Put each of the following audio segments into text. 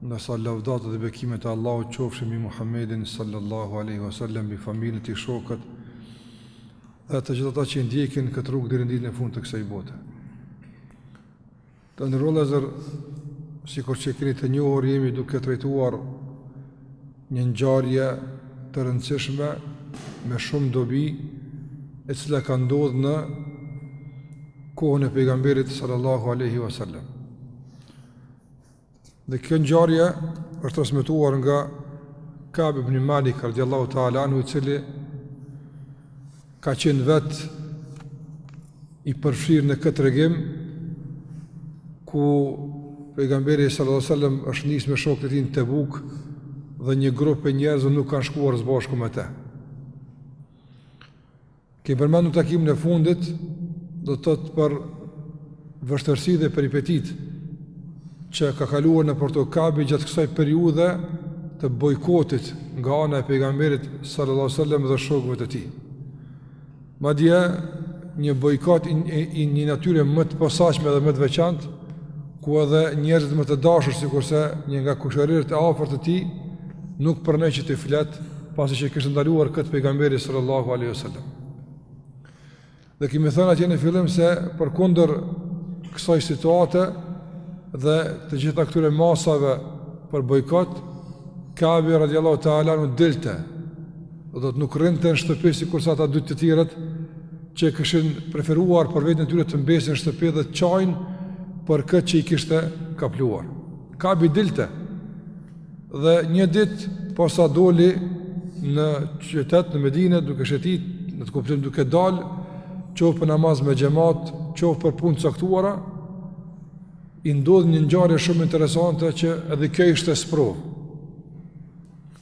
Ndërsa lavdatë dhe bekimet e Allahut qofshin mbi Muhammedin sallallahu alaihi wasallam, mbi familjen e tij, shokët dhe të gjithë ata që e ndjekin këtë rrugë deri në ditën e fundit të kësaj bote. Të nderuar vëllezër, sikur që keni të njohur, jemi duke trajtuar një ngjarje të rëndësishme me shumë dobi e cila ka ndodhë në kohën e pejgamberit sallallahu aleyhi wasallam. Dhe kjo ngjarje është transmetuar nga Ka'b ibn Malik radhiyallahu ta'ala anhu i cili ka qenë vetë i përfshirë në këtë tregim ku pejgamberi sallallahu alaihi wasallam është nisë me shokët e tij në Tebuk dhe një grup e njerëzve nuk kanë shkuar së bashku me të. Kemi përmendur takimin e fundit, do të thotë për vështirësitë dhe peripecitë që ka kaluar nëpër to Kabi gjatë kësaj periudhe të bojkotit nga ana e pejgamberit sallallahu alajhi wasallam dhe shokëve të tij. Madje një bojkot i, i, i një natyre më të posaçme dhe më të veçantë ku edhe njerëzit më të dashur sikurse një nga kushërinjtë e afërt të tij nuk pranoi që t'i flet pasi që kishte ndaluar këtë pejgamberi sallallahu alaihi wasallam. Dhe kemi thënë atje në fillim se përkundër kësaj situate dhe të gjitha këtyre masave për bojkot, Kabi radiallahu ta'ala anhu dilte Do të thotë nuk rrinte në shtëpi sikurse ata dy të tjerët që kishin preferuar për veten e tyre të mbesin në shtëpi dhe të qajnë për këtë që i kishte kapluar. Kabi dilte dhe një ditë posa doli në qytet në Medinë duke shëtit në atë kuptim duke dal qoftë për namaz me xhemat qoftë për punë të caktuara i ndodhi një ngjarje shumë interesante që edhe kjo ishte sprovë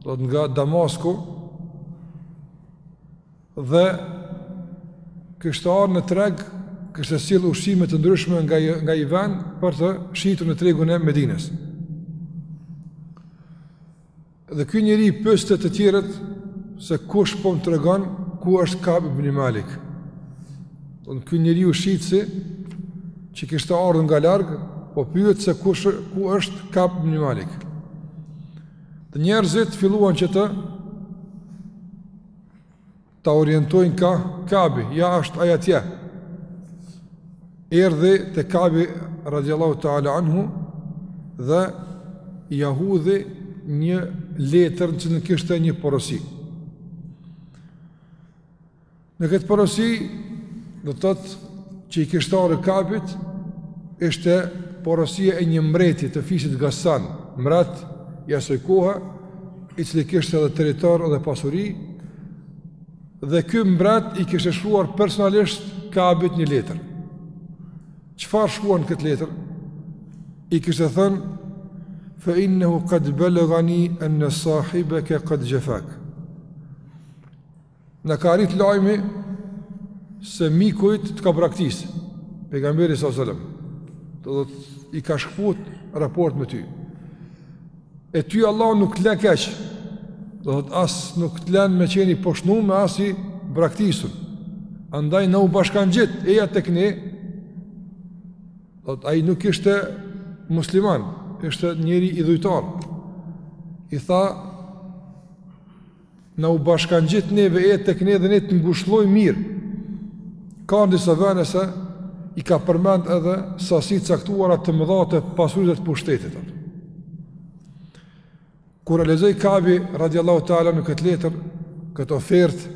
do të thotë nga Damasku dhe kishte ardhë në treg kishte sjellë ushqime të ndryshme nga, nga ai vend për t'i shitur në tregun e Medinës dhe ky njeri pyeste të tjerët se kush po më tregon ku është Kab ibni Malik domethënë ky njeri ky shitësi që kishte ardhë nga larg po pyet se kush, ku është Kab ibni Malik Dhe njerëzit filluan që ta orientojnë ka Kabi, ja është ai atje. Erdhi te Kabi radiallahu ta'ala anhu dhe ia hudhi një letër në cilën kishte një porosi. Në këtë porosi, do të thotë që i kishte ardh Kabit, ishte porosia e një mbreti të fisit Gassan, mbret i asaj kohe, i cili kishte edhe territor dhe pasuri, dhe ky mbret i kishte shkruar personalisht Kabit një letër. Çfarë shkruan në këtë letër? I kishte thënë, fa innehu qad balagani anna sahibaka qad jafak Na ka arrit lajmi se miku yt të ka braktis. Pejgamberi sa selam. Do të thotë i ka shkput raport me ty. E ty Allah nuk të lë keq. Do të thotë as nuk të lën me qenë i poshtnum e as i braktisun. Andaj na u bashkangjit, eja tek ne, do të thotë ai nuk ishte musliman, ishte njeri idhujtar. I tha, Na u bashkangjit neve, eja tek ne dhe ne të ngushëllojmë mirë. Ka në disa vene se i ka përmend edhe sasi caktuara të mëdha të pasurisë të pushtetit. Kur e lexoi Kabi radiallahu taala anhu këtë letër, këtë ofertë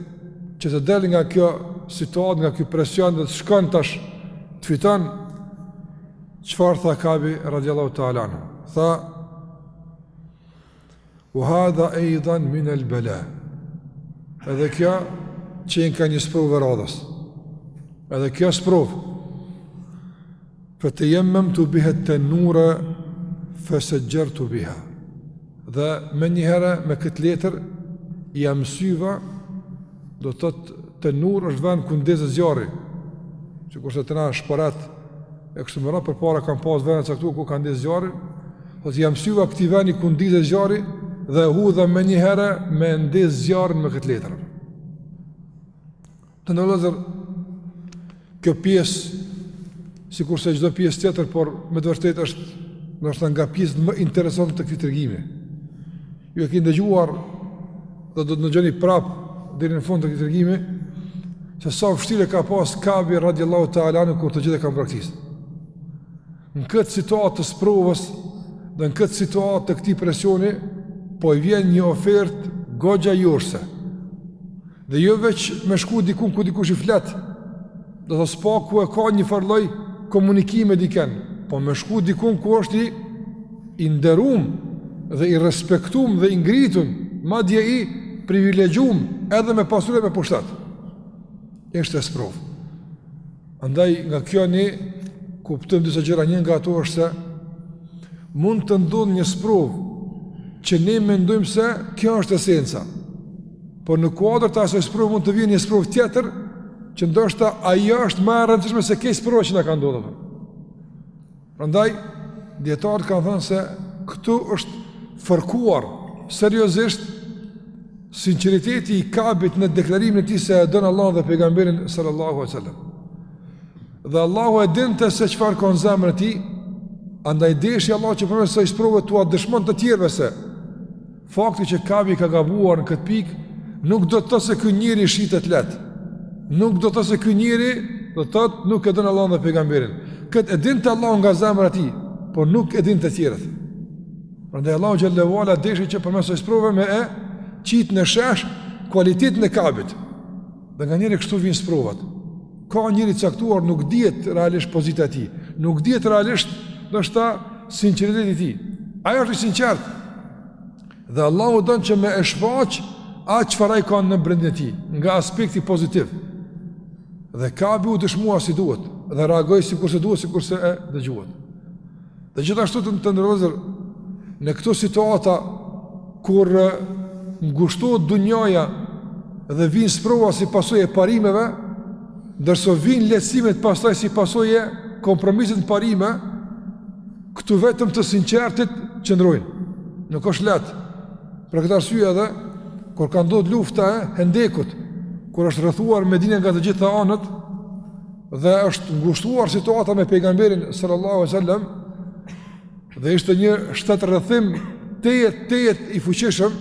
që të del nga kjo situatë, nga ky presion dhe të shkon tash të fiton çfarë tha Kabi radiallahu taala anhu. Tha Ue hadha ejdan min el bela Edhe kjo qenka një sprovë e radhës Edhe kjo sprovë Fe tejemmemtu bihet-tenure Fe sexhertu biha Dhe menjëherë me këtë letër ia msyva Do të thotë tenur është vend ku ndizet zjarri. Sikurse te na shporet e kështu me radhë, përpara kanë pas vend të caktu ku kanë ndez zjarrin. Thotë ia msyva këtij vendi ku ndizet zjarri dhe e hudha menjëherë me ndez zjarrin me këtë letër. Të nderuar vëllezër, kjo pjesë, sikurse çdo pjesë tjetër, por me të vërtetë është ndoshta nga pjesët më interesante të këtij tregimi. Ju e keni dëgjuar dhe do të ndëgjoni prap deri në fund të këtij tregimi se sa vështirë e ka pas Kabi radiallahu ta'ala anhu kur të gjithë e kanë braktis. Në këtë situatë të sprovës dhe në këtë situatë të këtij presioni, po i vjen një ofertë goxha joshëse. Dhe jo veç me shku dikun ku dikush i flet, do të thotë së paku e ka një farë lloj komunikimi me diken, po me shku dikun ku është i, i nderum dhe i respektum dhe i ngritun, madje i privilegjum edhe me pasuri e me pushtet. Është sprovë. Andaj nga kjo ne kuptojmë disa gjëra, një nga ato është se mund të ndodhë një sprovë që ne mendojmë se kjo është esenca. Por në kuadër të asaj sprovë mund të vijë një sprovë tjetër që ndoshta ajo është më e rëndësishme se kjo sprovë që na ka ndodhur. Prandaj dijetarët kanë thënë se këtu është fërkuar seriozisht sinqeriteti i Kabit në deklarimin e tij se e don Allahun dhe pejgamberin sallallahu alaihi wasallam. Dhe Allahu e dinte se çfarë ka në zemrën e tij, andaj deshi Allahu që përmes kësaj sprove t'ua dëshmon të tjerëve se Fakti që Kabi ka gabuar në këtë pikë nuk do të thotë se ky njeri shitet lehtë. Nuk do të thotë se ky njeri do të thotë nuk e don Allahun dhe pejgamberin. Kët e dinte Allahu nga zemra e tij, por nuk e dinin të tjerët. Prandaj Allahu xhelle ue ala deshi që përmes kësaj sprove me e qitë në shesh kualitetin e Kabit. Dhe nganjëherë kështu vijnë sprovat. Ka njeri i caktuar nuk dihet realisht pozita e tij, nuk dihet realisht ndoshta sinqeriteti i tij. Ai është i sinqert. Dhe Allahu don që me e shfaq atë çfarë ai ka në brendin e tij, nga aspekti pozitiv. Dhe Kabi u dëshmua si duhet dhe reagoi sikur se duhet sikur se e dëgjuat. Dhe gjithashtu të nderuar vëllezër, në këto situata, kur ngushtohet dunjaja dhe vijnë sprova si pasoj e parimeve, ndërsa vijnë lehtësimet pastaj si pasoj e kompromisit në parime, këtu vetëm të sinqertit qëndrojnë. Nuk është lehtë. Për këtë arsye edhe, kur ka ndodhë lufta e hendekut, kur është rrethuar Medina nga të gjitha anët, Dhe është ngushtuar situata me pejgamberin sallallahu alaihi wasallam dhe ishte një shtetrrethim tejet tejet i fuqishëm.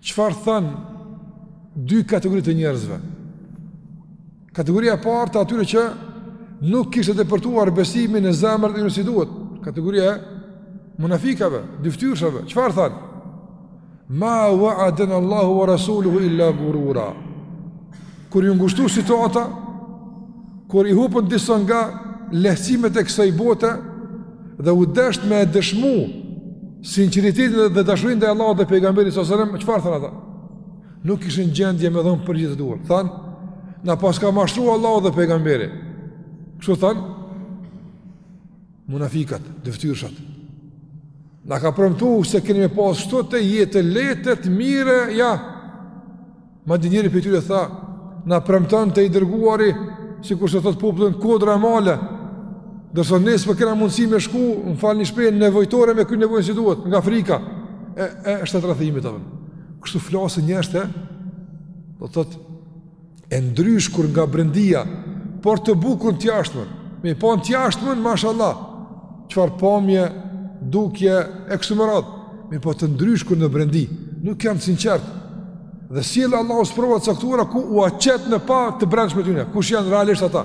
Çfarë thanë dy kategori të njerëzve? Kategoria e parë të atyre që nuk kishte depërtuar besimi në zemrat e tyre si duhet. Kategoria e munafikave, dyftyrshave. Çfarë thanë? Ma wa'adana Allahu wa rasuluhu illa gurura. Kur iu ngushtu situata, kur i hupën disa nga lehtësimet e kësaj bote dhe u desht me e dëshmu sinqeritetin dhe dashurinë ndaj Allahut dhe pejgamberit s.a.s. Çfarë thanë ata? Nuk ishin në gjendje me dhonë përgjigjen e duhur. Thanë, na paska mashtru Allahu dhe pejgamberi. Kështu thanë? Munafikat, dyftyrshat. Na ka premtu se keni me pasë shtu, të jetë lehtë, mirë, ja. Madje njëri prej tyre tha, na premton i dërguari, sikurse thotë populli, kodra male. Ndërsa ne s'po kena mundësi me shku, më falni në shprehje, nevojtore me kry nevojën si duhet, nga frika e shtetrrethimit, të themi. Kështu flasin, është, do të thotë, e ndryshkur nga brendia, por të bukur të jashtëmën, me i pa në të jashtëmën, mashallah, çfarë pamje, dukje, e kështu me radhë, me i pa të ndryshkur në brendi, nuk janë të sinqertë, dhe sjell Allahu sprova të caktuara, ku ua qet në pa të brendshmen e tyne, kush janë realisht ata,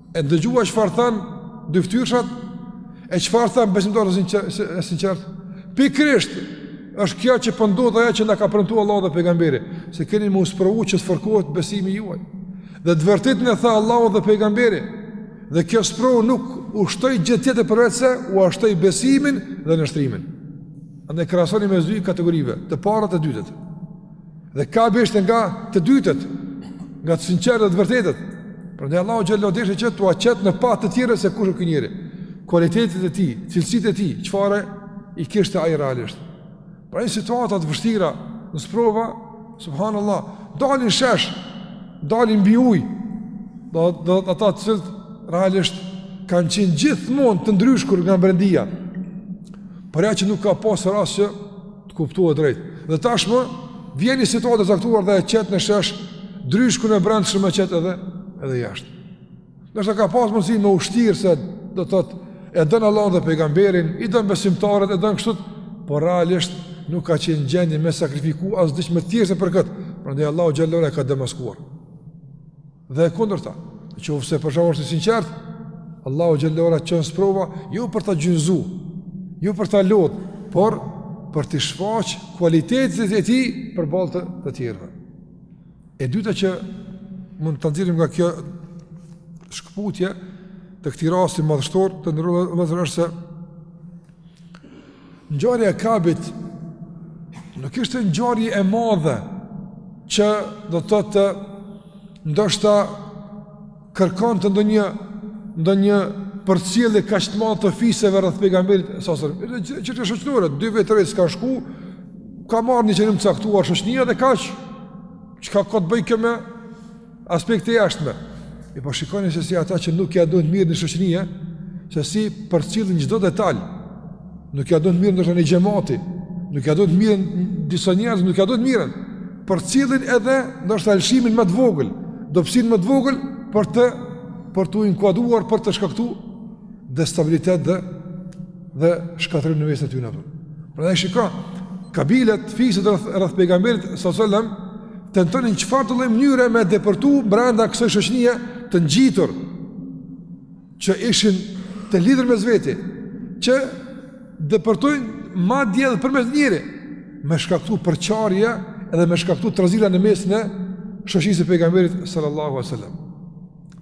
E dëgjuat çfarë thanë dyfytyrshat e çfarë thanë besimtarët e sinqert. Pikërisht është kjo që po ndodh ajo që na ka premtuar Allahu dhe pejgamberi, se keni me u sprovu që të forcohet besimi juaj. Dhe të vërtetën e tha Allahu dhe pejgamberi. Dhe kjo sprovë nuk u shtoi gjë tjetër përveç se ua shtoi besimin dhe nënshtrimin. Andaj krahasoni mes dy kategorive, të parët e dytët. Dhe Kabi ishte nga të dytët, nga të sinqertët dhe të vërtetët. Prandaj Allahu xhelle deshi që t'ua qet në pah të tjerëve se kush ë ky njeri. Kualitetet e tij, cilësitë e tij, çfarë i kishte ai realisht. Pra në situata të vështira në sprova, subhanallah, dalin në shesh, dalin mbi ujë, dhe dhe dhe ata të cilët realisht kanë qenë gjithmonë të ndryshkur nga mbrendia. Por ja që nuk ka pasë rast që Të kuptuet drejt. Dhe tashmë vjen një situatë e caktuar dhe e qet në shesh dryshkun e brendshëm e qet edhe edhe jashtë. Ndoshta ka pas mundësi me u shtir se do të thotë e don Allahun dhe pejgamberin, i don besimtarët, e don kështu, por realisht nuk ka qenë në gjendje me sakrifiku as diç më të thjeshtë për kët. Prandaj Allahu xhelle ala e ka demaskuar. Dhe e kundërta, në qoftë se për shembull i sinqert, Allahu xhelle ala çon sprova jo për ta gjunzu, jo për ta lodh, por për t'i shfaq kualitetet e tij përballë të tjerëve. E dyta që mund të nxjerrim nga kjo shkëputje të këtij rasti madhështor tjetër është se Ngjarja e Kabit nuk ishte ngjarje e madhe që do të thotë ndoshta kërkonte ndonjë ndonjë përcjellje kaq të madhe të fiseve rreth pejgamberit sa sa që të shoqëruara dy vetë rreth kah shku ka marrë një qëndrim të caktuar shoqnia dhe kaq çka ka të bëjë kjo me Aspekte të jashtme. E po shikoni se si ata që nuk ja duan të mirën një shoqërie, se si përcjellin çdo detaj. Nuk ja duan të mirën ndoshta një xhemati, nuk ja duan të mirën disa njerëz, nuk ja duan të mirën. Përcjellin edhe ndoshta lëshimin më të vogël, dobësinë më të vogël për të për t'u inkuadruar për të shkaktuar destabilitet dhe dhe shkatërrim në mesin e tyre. Prandaj shiko, kabilet fiset rreth rreth pejgamberit sallallahu alajhi wasallam tentonin çfarëdo lloj mënyre me deportu brenda kësaj shoqnie të ngjitur që ishin të lidhur mes veti që deportojnë madje edhe përmes njërit me shkaktu përçarje edhe me shkaktu trazira në mesin e shoqnisë së pejgamberit sallallahu alajhi wasallam.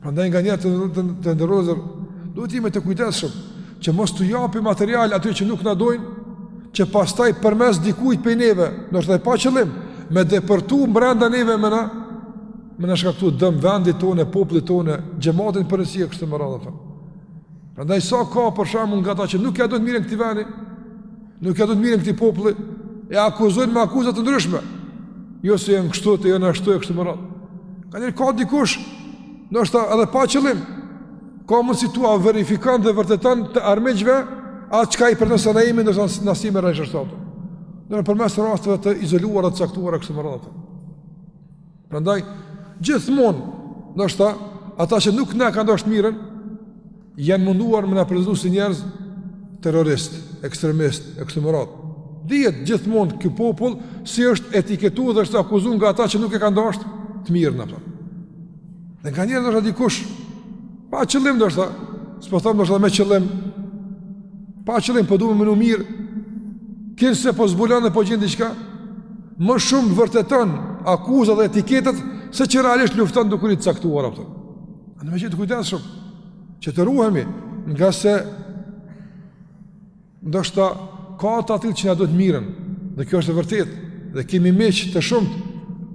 Prandaj nganjëherë të, të, të nderuar vëllezër, duhet të jemi të kujdesshëm, që mos t'u japim material atyre që nuk na dojnë, që pastaj përmes dikujt prej neve, ndoshta edhe pa qëllim, me depërtu mbrenda neve me na, me na shkaktu dëm vendit tonë, popullit tonë, xhematit në përgjithësi e kështu me radhë, thëmë. Prandaj sa ka për shembull nga ata që nuk ia dojnë të mirën këtij veni, Nuk ja dojnë të mirën këtij populli, e akuzojnë me akuza të ndryshme. Jo se janë kështu, e janë ashtu e kështu me radhë. Kanjëherë ka dikush, ndoshta edhe pa qëllim, ka mundësi t'ua verifikon dhe vërteton të armiqve, atë çka i për nëse na jemi, nëse na s'jemi rejshë është ato. Në në përmes rasteve të izoluara dhe të caktuara e kështu me radhë. Prandaj gjithmonë, ndoshta ata që nuk na kanë dashtë të mirën, janë munduar me na prezantu si njerëz terroristë, ekstremistë, e kështu me radhë. Dihet gjithmonë ky popull si është etiketu dhe është akuzu nga ata që nuk e kanë dashtë të mirën, a kupton. Dhe nganjëherë ndoshta dikush pa qëllim ndoshta, s'po them ndoshta me qëllim Pa qëllim, po du me menu mirë, kinse po zbulon dhe po gjen diçka, më shumë vërteton akuzat dhe etiketat, se që realisht lufton dukuri të caktuar, a kupton. Andaj me qenë të kujdesshëm, që të ruhemi, ngase ndoshta ka të atillë që na dojnë të mirën, dhe kjo është e vërtetë, dhe kemi miq të shumtë,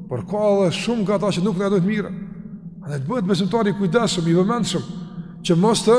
por ka edhe shumë nga ata që nuk na dojnë të mirën. Andaj të bëhet besimtari i kujdesshëm, i vëmendshëm, që mos të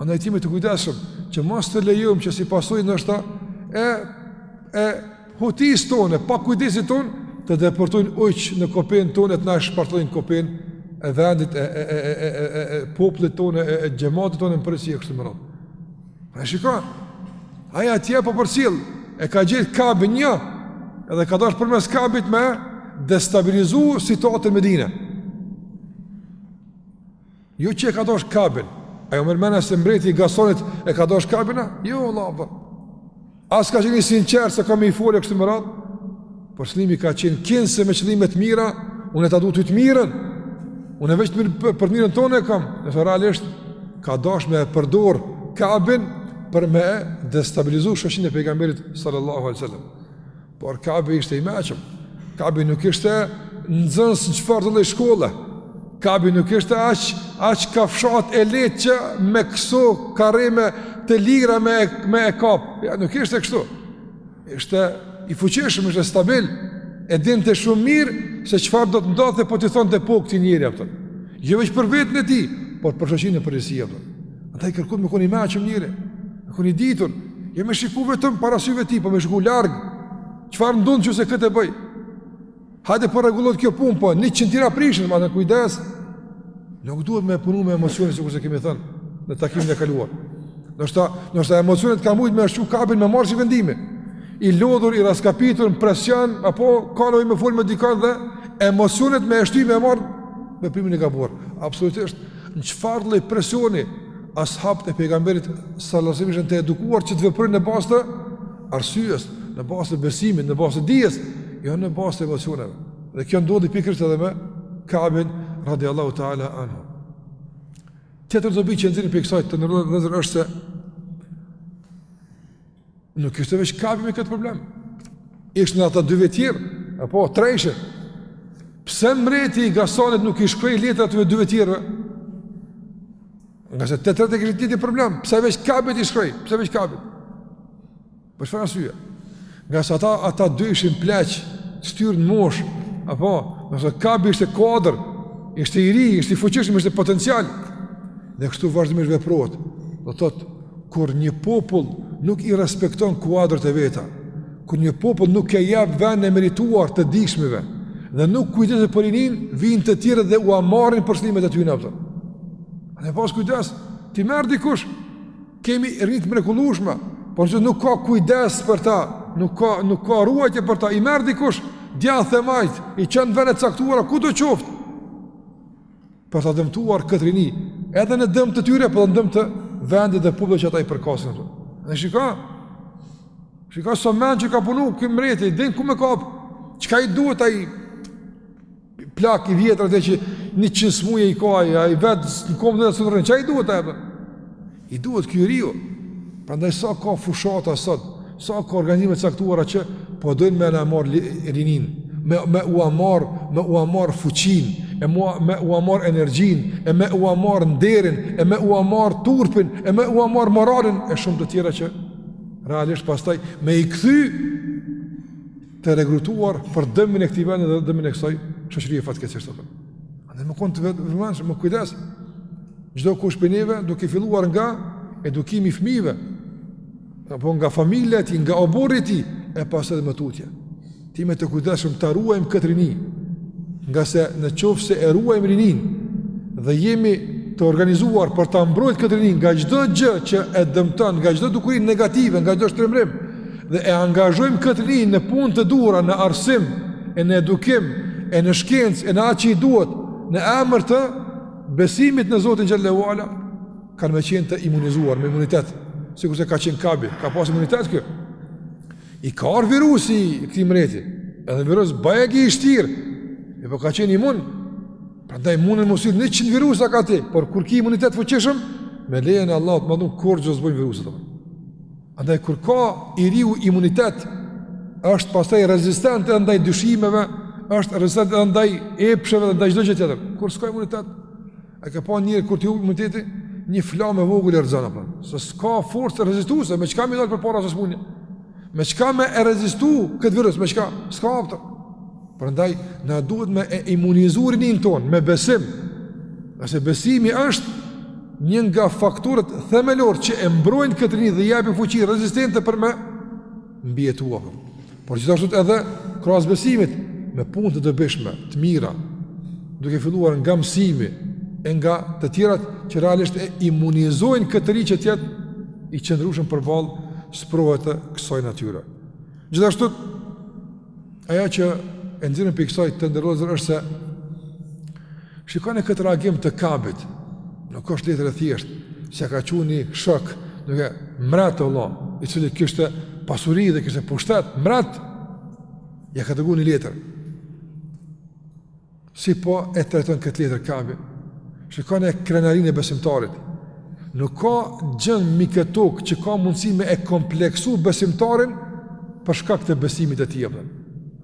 Andaj të jemi të kujdesshëm që mos të lejojmë që si pasojë ndoshta e e hutisë tonë, e pakujdesisë tonë të deportojnë ujq në kopenë tonë e të na shpartojnë kopenë e vendit e e e e e e e e popullit tonë e e xhematit tonë në përgjithësi e kështu me radhë. Pra shiko. Ai atje po përcjell e ka gjetë Kabin një edhe ka dashtë përmes Kabit me destabilizu situatën në Medinë. Jo që e ka dashtë Kabin. A ju merr mena se mbreti i Gasanit e ka dashtë Kabin a? Jo, vallah. As ka qenë i sinqertë se ka me i folë e kështu me radhë. Por qëllimi ka qenë kinse me qëllime të mira Unë e ta du ty të mirën Unë e veç për të mirën tane e kam Ndërsa realisht ka dashtë me e përdorë Kabin Për me e destabilizu shoqninë e pejgamberit sallallahu alajhi wasallam Por Kabi ishte i meçëm. Kabi nuk ishte nxënës i çfarëdo lloj shkolle. Kabi nuk ishte aq, aq kafshatë e lehtë që me këso karreme të lira me, me e kap. Jo, nuk ishte kështu. Ishte i fuqishëm, ishte stabil. E dinte shumë mirë se çfarë do të ndodhte po t'i thonte po këtij njeri. Jo veç për veten e tij, por për shoqërinë në përgjithësi. Andaj kërkohet me kon i meçëm njeri, me kon i ditur, jo me shiku vetëm para syve tij, po me shiku larg, çfarë ndodh në qoftë se këtë e bëj? Hajde pra po rregullohet kjo punë, po njëqind tjera prishen, domethënë kujdes, nuk duhet me punu me emocione, sikurse kemi thënë, në takimin e kaluar. Ndoshta emocionet ka mujt me e shty Kabin me marr ksi vendimi, i lodhur, i rraskapitur, në presion, apo ka nevojë me fol me dikën dhe emocionet me e shty me marr veprimin e gabuar. Absolutisht, Në çfarë lloj presioni ashabët e pejgamberit sallallahu alajhi wasallam të edukuar që të veprojnë në bazë të arsyes, në bazë të besimit, në bazë të dijes, jo në bazë të emocioneve. Dhe kjo ndodhi pikërisht edhe me Ka'bin radiallahu ta'ala anhu. Tjetër dobi që nxjerrim prej kësaj të nderuar vëllezër është se Nuk ishte veç Kabi me këtë problem. Ishin edhe ata dy vetë tjerë, apo, tre ishin. Pse mreti i Gasanit nuk i shkroi letra të dyve tjerëve? Ngase të tretë e kishin të njëjtin problem, pse veç Kabit i shkroi, pse veç Kabit? Për çfarë arsye? Ngase ata, ata dy ishin pleq, shtyrë në moshë, apo, ngase Kabi ishte kuadër, ishte i ri, ishte i fuqishëm, ishte potencial. Dhe kështu vazhdimisht veprohet. Do të thotë Kur një popull nuk i respekton kuadrot e veta, kur një popull nuk ua jep vendin e merituar të dijshmive dhe nuk kujdeset për rininë, vijnë të tjerët dhe ua marrin për qëllimet e tyre apo. Me pas kujdes, t'i merr dikush. Kemi rini të mrekullueshme, por që nuk ka kujdes për ta, nuk ka nuk ka ruajtje për ta, i merr dikush, djathtë e majtë, i çon në vende të caktuara kudo qoftë. për ta dëmtuar këtë rini, edhe në dëm të tyre, por edhe në dëm të vendit dhe popullit që ata i përkasin. E shiko, shiko sa mençëm ka punu ky mreti, din ku me kap, çka i duhet ai plak i vjetër atë që njëqind smuje i ka, ai vetë në komë edhe s'mun rrin, çka i duhet ai I duhet ky i riu. Prandaj sa ka fushata sot, sa ka organizime të caktuara që po dojnë me na marr rininë, me me ua marr, me ua marr fuqinë, e me me ua marr energjinë, e me ua marr nderin, e me ua marr turpin, e me ua marr moralin e shumë të tjera që realisht pastaj me i kthy të regrutuar për dëmin e këtij vendi dhe dëmin e kësaj shoqërie fatkeqësisht apo. Dhe me konë të vëmendshëm, me kujdes, çdokush prej neve, duke filluar nga edukimi i fëmijëve, apo nga familja e tij, nga oborri i tij, e pastaj edhe më tutje. Të jemi të kujdesshëm ta ruajmë këtë rini, ngase në qoftë se e ruajmë rininë, dhe jemi të organizuar për ta mbrojt këtë rini, nga çdo gjë që e dëmton, nga çdo dukuri negative, nga çdo shtrembërim, dhe e angazhojmë këtë rini në punë të duhura, në arsim, e në edukim, e në shkencë, e në atë që i duhet, në emër të besimit në Zotin Xhelle ue Ala, kanë me qenë të imunizuar, me imunitet, sikurse ka qenë Kabi, ka pas imunitet ky. I ka ardh virusi i këtij mreti, edhe virus bajagi i vështirë, e po ka qenë imun, prandaj munen me të ardh 100 virusa ka ty, por kur ki imunitet të fuqishëm, me lejën e Allahut të madhëruar, kurgjë s'bëjnë viruset të Andaj kur ka i riu imunitet, është pastaj rezistent edhe ndaj dyshimeve, është rezistent edhe ndaj epsheve dhe ndaj çdo gjëje tjetër. Kur s'ka imunitet, e ke pa njerin kur t'i hup imuniteti, një flamë e vogël e rrëzon apo. Se s'ka forcë rezistuese, me çka me i dal përpara asaj smunje. Me çka me e rezistu këtë virus, me çka? S'ka aftë. Prandaj na duhet me e imunizu rininë tonë me besim. Ngase besimi është një nga faktorët themelorë që e mbrojnë këtë rini dhe i japin fuqi rezistente për me mbijetuar. Por gjithashtu edhe krahas besimit me punë të dobishme, të mira, duke filluar nga mësimi e nga të tjerat që realisht e imunizojnë këtë rini që të jetë i qëndrueshëm përballë sprovave të kësaj natyre. Gjithashtu Ajo që e nxjerrim prej kësaj të nderuar vëllezër është se Shikone këtë reagim të Kabit Nuk është letër e thjeshtë S'ia ka çu një shok Po ka qenë mret valla I cili kishte pasuri dhe kishte pushtet Mreti ia ka dërgu një letër Si po e trajton këtë letër Kabi? Shikoni krenarinë e besimtarit. Nuk ka gjë mbi këtë tokë që ka mundësi me e kompleksu besimtarin për shkak të besimit të tij apo.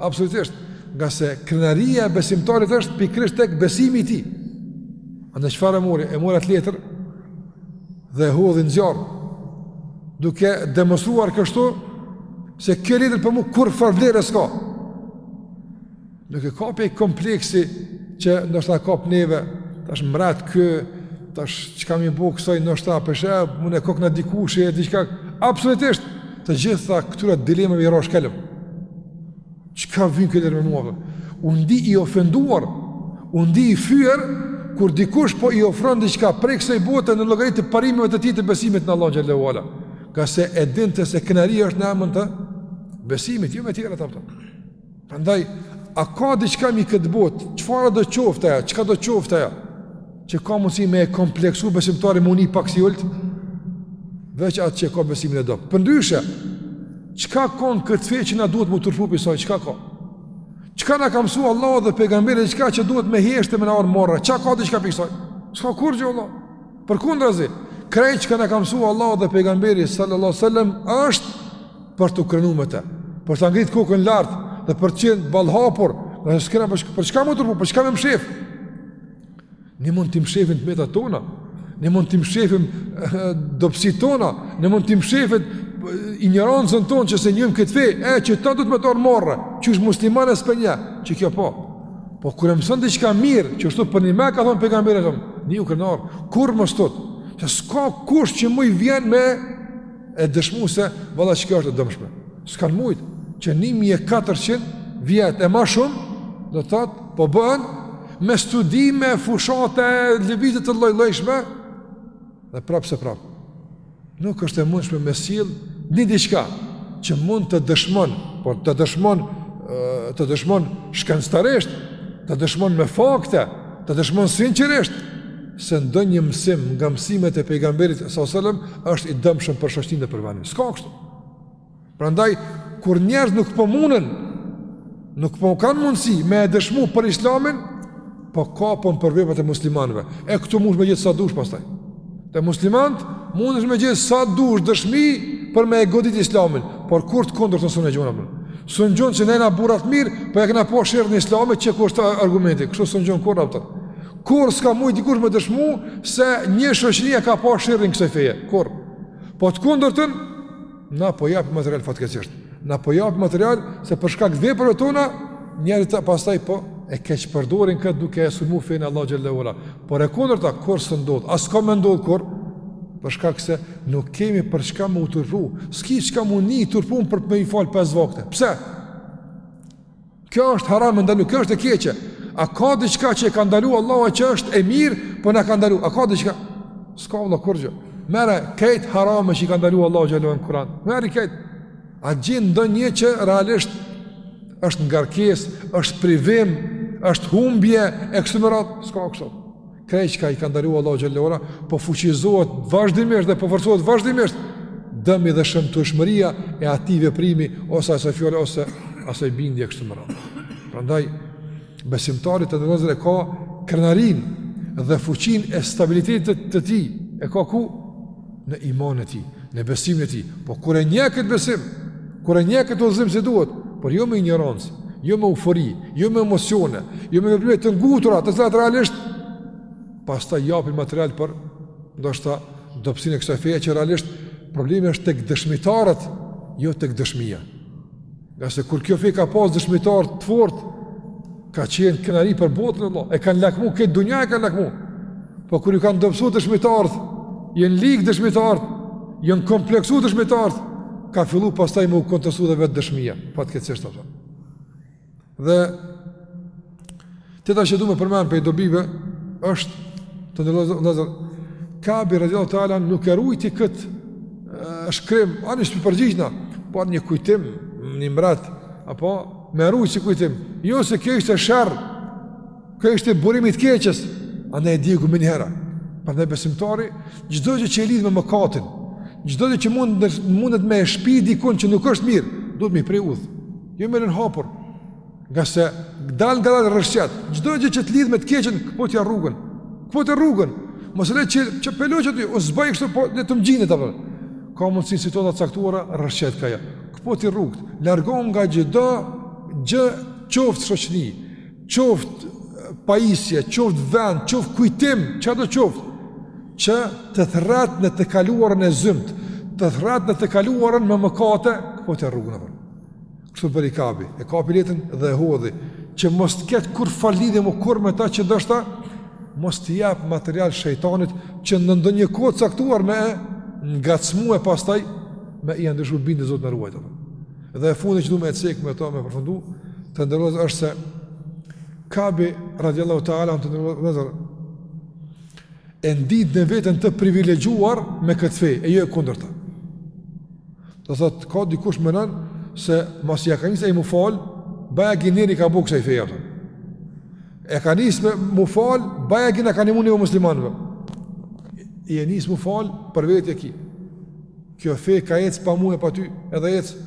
Absolutisht, ngase krenaria e besimtarit është pikërisht tek besimi i tij. Andaj çfarë, e mori? E mori atë letër dhe e hodhi në zjarr. Duke demonstruar kështu se kjo letër për mua kurrfarë vlere s'ka. Nuk e kapi kompleksi që ndoshta na kap neve, tash mret ky, tash çka me i bo kësaj ndoshta për tash, muj me konë dikushi e diçka, absolutisht të gjitha këtyre dilemave i ra shqelm. Çka vyn kjo letër me mua dhe? U ndi i ofenduar, u ndi i fyer, kur dikush po i ofron diçka prej kësaj bote në llogari të parimeve të tij të besimit në Allah Xhelle ue Ala. Ngase e dinte se krenaria është në iman të besimit, jo me tjerat apo. Prandaj, a ka diçka mi këtë botë, çfarëdo qoftë ajo, çkado qoftë ajo, që ka mundësi me e kompleksu besimtarin, m'u ni pak si i ulët, veç atë që e ka besimin e dobët. Përndyshe, çka ka në këtë fe që na duhet m'u turpu prej saj, çka ka? Çka na ka mësu Allahu dhe pejgamberi, diçka që duhet me heshtë me na ardh marre, çka ka diçka prej saj? S'ka kurgjo vallah. Përkundrazi, krejt çka na ka mësu Allahu dhe pejgamberi sallallahu alajhi wasallam është për t'u krenu me të, për ta ngrit kokën lart dhe për të qenë ballhapur, ne s'kena për, për çka m'u turpu, për çka me mshef. Ne mund t'i mshefim të metat tona, ne mund t'i mshefim dobësitë tona, ne mund t'i mshefim injorancën tonë që s'e njohim këtë fe, e qeta duhet me t'ardh marre, qysh musliman e s'po e njeh, qe kjo po, Po kur e mëson diçka mirë, qashtu përnime ka thon pejgamberi sa, "Niu krenar, kurrë mos u tut, se s'ka kush që muj vjen me e dëshmu se valla qe kjo është e dëmshme. S'kanë mujt që 1400 vjet e më shumë do të thot po bëhen me studime, fushata, lëvizje të lloj-llojshme dhe prapë se prapë. Nuk është e mundshme me sill një diçka që mund të dëshmon, por të dëshmon të dëshmon shkencëtarisht, të dëshmon me fakte, të dëshmon sinqerisht se ndonjë mësim nga mësimet e pejgamberit sallallahu alajhi wasallam është i dëmshëm për shoqërinë dhe për vendin. S'ka kështu. Prandaj kur njerëzit nuk po munden, nuk po kanë mundësi me e dëshmu për Islamin, po kapen për veprat e muslimanëve. E këtu mundesh me gjet sa dush pastaj. Te muslimanët mundesh me gjet sa dush dëshmi për me e godit Islamin, por kurrë të kundërtën s'un e gjon. S'un gjon që na, burra të mirë, po e kena prej sherrit t'Islamit, qe ku është argumenti, kështu s'un gjon kurrë ato. Kurrë s'ka mujt dikush me dëshmu se një shoqni e ka prej sherrit kësaj feje. Kurrë, po të kundërtën Na po japim material fatkeqësisht. Na po japim material se për shkak të veprave tona njerëzit pastaj po e keqpërdorin këtë duke e sulmu fenë e Allahut xhelle ue ala. Por e kundërta kurrë s'ndodh, as ka me ndodh kurrë për shkak se nuk kemi për çka me u turpu. S'ki çka m'u ni turpun për me i fal pesë vakte. Pse? Kjo është haram e ndalu, kjo është e keqe. A ka diçka që e ka ndalu Allahu që është e mirë, po na ka ndalu? A ka diçka? S'ka valla kurgjo. Merri krejt haramet që i ka ndalu Allahu xhelle ue ala në Kur'an. Merri krejt. A gjen ndonjë që realisht është ngarkesë, është privim, është humbje e kështu me radhë? S'ka kështu. Krejt çka i ka ndalu Allahu xhelle ue ala, po fuqizohet vazhdimisht dhe po forcohet vazhdimisht dëmi dhe shëmtueshmëria e atij veprimi ose asaj fjale ose asaj bindje kështu me radhë. Prandaj besimtari, të nderuar, e ka krenarinë dhe fuqinë e stabilitetit të tij. E ka ku në imanin e tij, në besimin e tij, po kur e njeh këtë besim, kur e njeh këtë udhëzim si duhet, por jo me injorancë, jo me eufori, jo me emocione, jo me veprime të ngutura, të cilat realisht, pastaj japin material për, ndoshta, dobësinë e kësaj feje që realisht, problemi është tek dëshmitarët, jo tek dëshmia. Ngase kur kjo fe ka pas dëshmitarë të fortë, ka qenë krenari për botën, vallah, e kanë lakmu, krejt dunja e kanë lakmu. Po kur ju kanë dobësu dëshmitarët, janë lig dëshmitarët, janë kompleksu dëshmitarët, ka fillu pastaj me u kontestu dhe vetë dëshmia, fatkeqësisht, apo. Dhe Tjetra që du me përmenë prej dobive, është të nderuar vllezër, Kabi radiallahu ta'ala nuk e rujti këtë shkrim, ani s'po i përgjigjna, po një kujtim, një mbret, apo me rujt si kujtim, jo se kjo ishte sherr, kjo ishte burim i të keqes, andaj e dogji menjëherë, prandaj besimtari, çdo gjë që e lidh me mëkatin, çdo gjë që mundet me e shpi dikun që nuk është mirë, duhet m'i pre udhë, jo me e lën hapur, Ngase dalngadal rrëshqet, çdo gjë që të lidh me të keqen, këputja rrugën. Këputja rrugën. Mos e le që qe pe lo qetu, un s'baj kështu po le të m'gjinet apo. Ka mundsi n'situata të caktuara rrëshqet kah ajo. Këputi rrugët, largohu nga çdo gjë qoftë shoqni, qoftë pajisje, qoftë vend, qoftë kujtim, çkado qoftë që të thrret në të kaluarën e zymtë, të thrret në të kaluarën me mëkate, këputja rrugën apo. Kështu bëri Kabi, e kapi letrën dhe e hodhi, që mos të ketë kurrfarë lidhje më kurrë me ta që ndoshta, mos t'i jap material shejtanit që në ndonjë kohë të caktuar me e ngacmu e pastaj me ja ndryshu bindjet, Zoti na ruajt. Dhe e fundi që du me e cek me to me përfundu, të nderuar vllezër është se Kabi radiallahu ta'ala të nderuar vllezër e ndinte veten të privilegjuar me këtë fe, e jo e kundërta. Do thot ka dikush mendon se masi ia ka nisë ai me u fal, bajagi nderë i ka bo kësaj feje. E ka nisë me u fal, bajagi na ka nimu neve muslimanëve. Je nisë me u fal për vete e ki. Kjo fe ka ecë pa mua e pa ty, edhe ecë.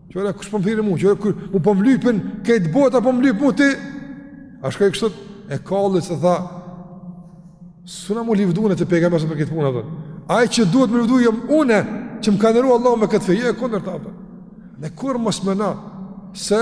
Kqyre, kush po më thirr mu, kqyre, kush, mu po më lypin, krejt bota po më lyp mu ti, a shka i kështu, e kalli se tha, suna mu livdu ne te pejgamberi për këtë punë, kupton. Ai që duhet m'u livdu, jam une, që më ka nderu Allahu me këtë fe, jo e kundërta, a kupton. Dhe kurrë mos meno se,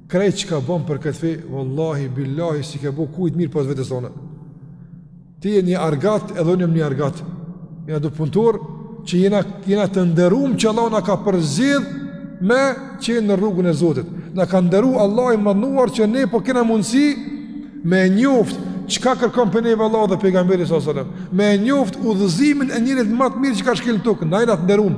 Krejt çka bon për këtë fe, vëllahi, billahi, s'i ke bo kujt mirë, po vetes tonde. Ti je një argat, edhe unë jam një argat. Jena do punëtor që jena, jena të nderum që Allahu na ka përzgjidh me qenë në rrugën e Zotit. Na ka nderu Allahu i madhnuar që ne po kena mundësi me njoftë çka kërkon prej neve Allahu dhe pejgamberi salallahu alejhi selem. Me njoft udhëzimin e njerit ma të mirë që ka shkel n'tokë, na jena të nderum.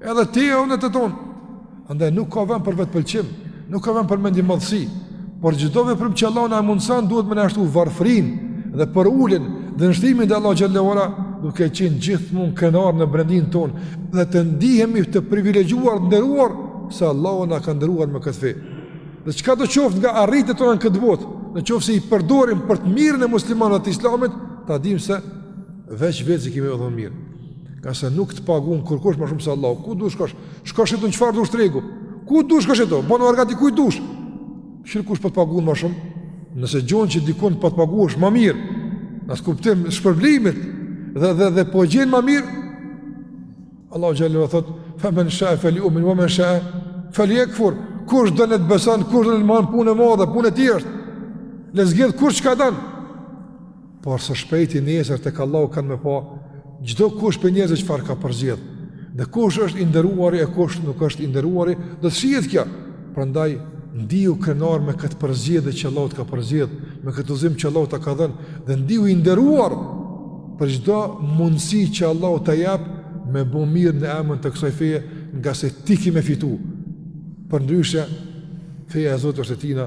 Edhe ti e unë të tonë. Andaj nuk ka vend për vetëpëlqim, nuk ka vend për mendjemadhësi, por çdo veprim që Allahu na e mundëson duhet me na shtu varfrinë dhe përuljen dhe nënshtrimin te Allahu xhele ue ala duke qenë gjithmonë krenar në brendinë tonë dhe të ndihemi të privilegjuar të nderuar se Allahu na ka nderuar me këtë fe. Dhe çkado qoftë nga arritjet tona në këtë botë, në qoftë se i përdorim për të mirën e muslimanëve, të islamit, ta dimë se Veç vetes kemi me i dhënë mirë. Ngase nuk të pagun kërkush më shumë se Allahu. Ku dush shko. Shko ti në çfarë dush tregu? Ku dush shko ti. Bonu argat i kujt dush. Shih kush po të pagun më shumë? Nëse gjon që dikun po të pagun më mirë. Në kuptim shpërblimit dhe, dhe, dhe po gjenë më mirë. Allahu xhele thotë, fe men shae fel jumin, ve men shae fel jekfur. Kush don le të beson, kush don le të mohon punë e madhe, punë e thjeshtë. Le zgjidh kush çka don? Por së shpejti nesër tek Allahu kanë me pa çdo kush prej njerëzve çfarë ka përzgjedh. Dhe kush është i nderuari e kush nuk është i nderuari, do të shihet kjo. Prandaj ndiu krenar me këtë përzgjedhje që Allahu të ka përzgjedh, me këtë udhëzim që Allahu ta ka dhënë dhe ndiu i nderuar për çdo mundësi që Allahu ta jap me bu mirë në emën të kësaj feje ngase ti ki me fitu përndryshe feja e Zotit është e tina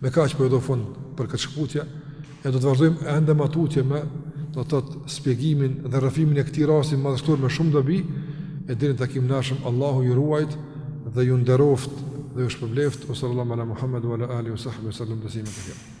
Me kaq po i jap fund për këtë shkputje e do të vazhdojmë ende më tutje me do të thotë shpjegimin dhe rrëfimin e këtij rasti madhështor me shumë dobi e deri në takim ardhshëm Allahu ju ruajt dhe ju nderoftë dhe ju shpërbleftë wa sallallahu ala muhammed wa ala alihi wa sahbihi wa sallam taslima katira